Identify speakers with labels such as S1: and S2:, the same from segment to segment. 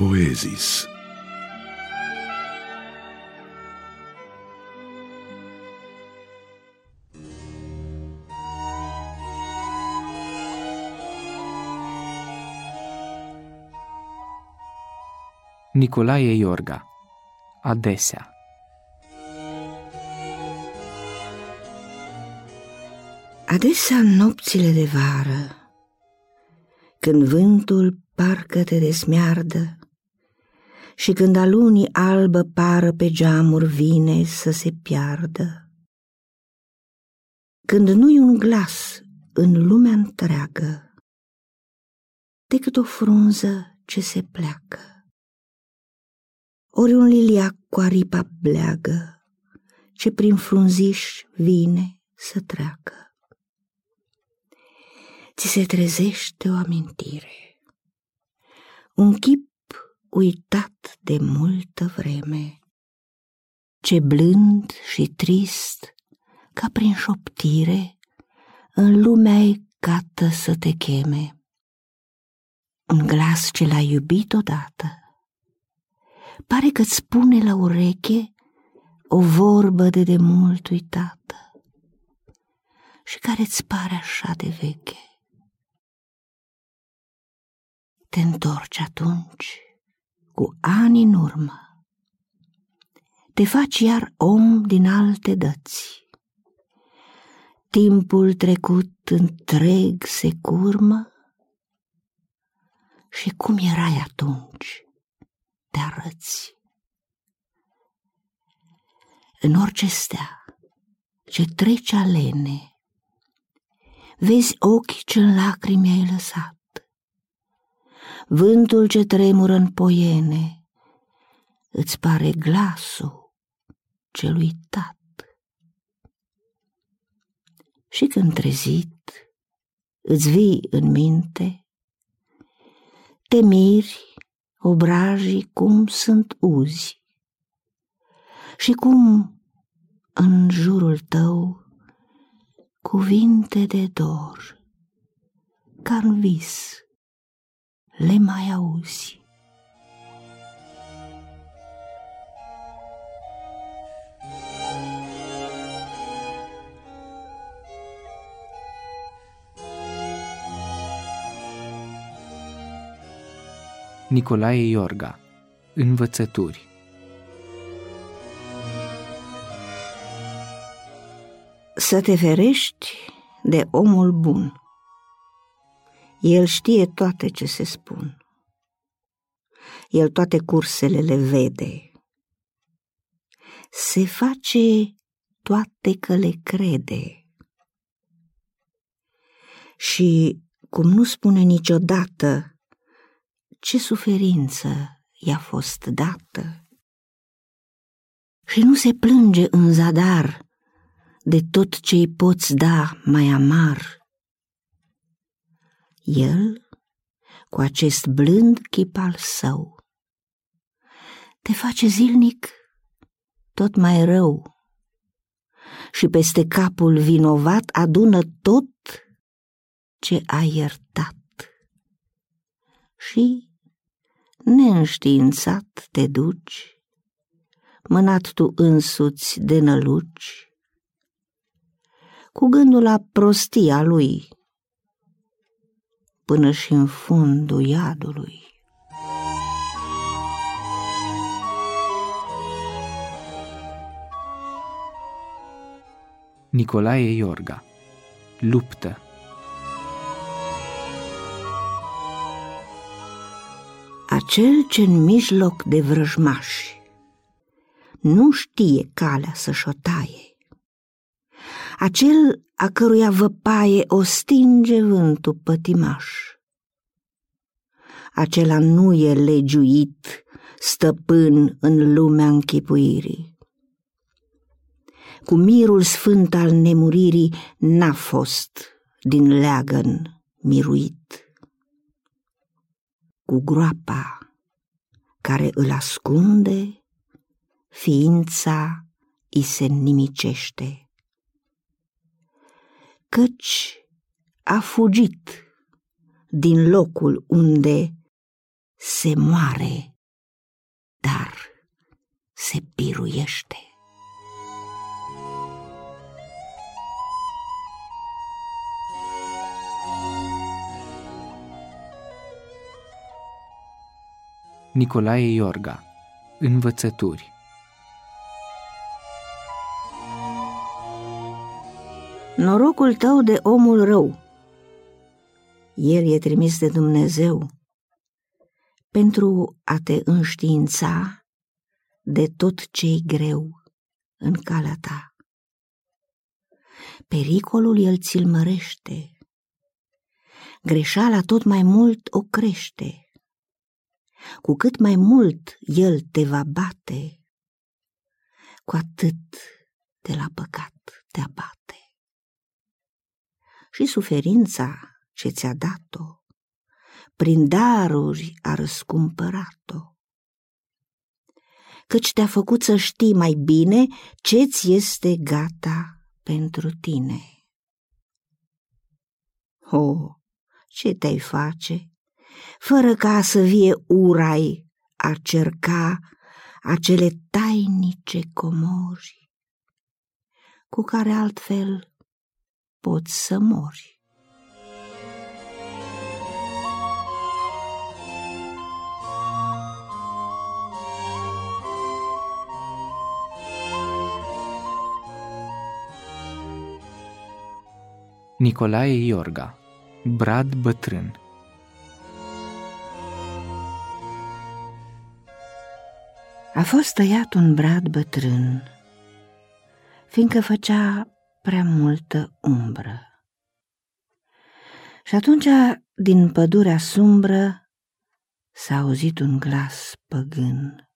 S1: Poezis.
S2: Nicolae Iorga Adesea
S3: Adesea în nopțile de vară, când vântul parcă te desmeardă și când alunii albă pară pe geamuri vine să se piardă, când nu-i un glas în lumea întreagă decât o frunză ce se pleacă, ori un liliac cu aripa bleagă ce prin frunziș vine să treacă. Ți se trezește o amintire. Un chip uitat de multă vreme, ce blând și trist, ca prin șoptire, în lumea e gata să te cheme. Un glas ce l-ai iubit odată, pare că-ți spune la ureche o vorbă de demult uitată și care-ți pare așa de veche. te întorci atunci cu ani în urmă. Te faci iar om din alte dăți. Timpul trecut întreg se curmă și cum erai atunci te arăți. În orice stea ce trece alene, vezi ochi ce în lacrimi ai lăsat vântul ce tremură în poiene, îți pare glasul celui tat. Și când trezit, îți vii în minte, te miri obrajii cum sunt uzi și cum în jurul tău cuvinte de dor, ca în vis le mai auzi.
S2: Nicolae Iorga Învățături
S3: Să te ferești de omul bun. El știe toate ce se spun. El toate cursele le vede. Se face toate că le crede. Și cum nu spune niciodată ce suferință i-a fost dată. Și nu se plânge în zadar de tot ce-i poți da mai amar el, cu acest blând chip al său, te face zilnic tot mai rău și peste capul vinovat adună tot ce a iertat. Și, neînștiințat, te duci, mânat tu însuți de năluci, cu gândul la prostia lui până și în fundul iadului.
S2: Nicolae Iorga Luptă
S3: Acel ce în mijloc de vrăjmași nu știe calea să-și o taie, acel a căruia văpaie o stinge vântul pătimaș. Acela nu e legiuit, stăpân în lumea închipuirii. Cu mirul sfânt al nemuririi n-a fost din leagăn miruit. Cu groapa care îl ascunde, ființa îi se nimicește căci a fugit din locul unde se moare dar se biruiește.
S2: Nicolae Iorga Învățături
S3: Norocul tău de omul rău. El e trimis de Dumnezeu pentru a te înștiința de tot ce-i greu în calea ta. Pericolul el ți-l mărește, greșeala tot mai mult o crește. Cu cât mai mult el te va bate, cu atât de la păcat te abate. Și suferința ce ți-a dat-o, prin daruri a răscumpărat-o. Căci te-a făcut să știi mai bine ce-ți este gata pentru tine. O, ce te-ai face, fără ca să vie urai a cerca acele tainice comori, cu care altfel poți să mori.
S2: Nicolae Iorga Brad bătrân
S3: A fost tăiat un brad bătrân, fiindcă făcea prea multă umbră. Și atunci, din pădurea sumbră, s-a auzit un glas păgân.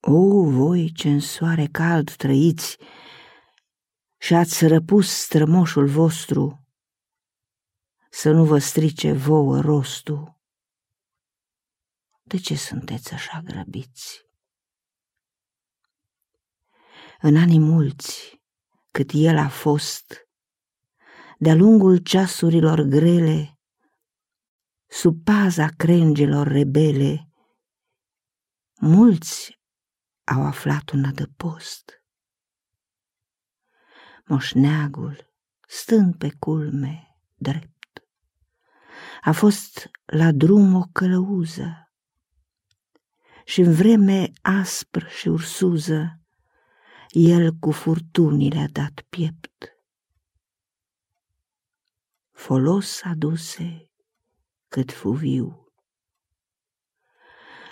S3: O, voi ce în soare cald trăiți și ați răpus strămoșul vostru, să nu vă strice vouă rostul. De ce sunteți așa grăbiți? În anii mulți, cât el a fost, de-a lungul ceasurilor grele, sub paza crengelor rebele, mulți au aflat un adăpost moșneagul, stând pe culme drept. A fost la drum o călăuză și în vreme aspră și ursuză, el cu furtunile a dat piept. Folos aduse cât fu viu.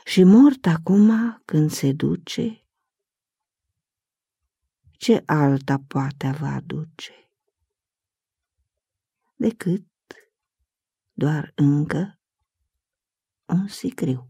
S3: Și mort acum când se duce, ce alta poate vă aduce decât doar încă un sicriu.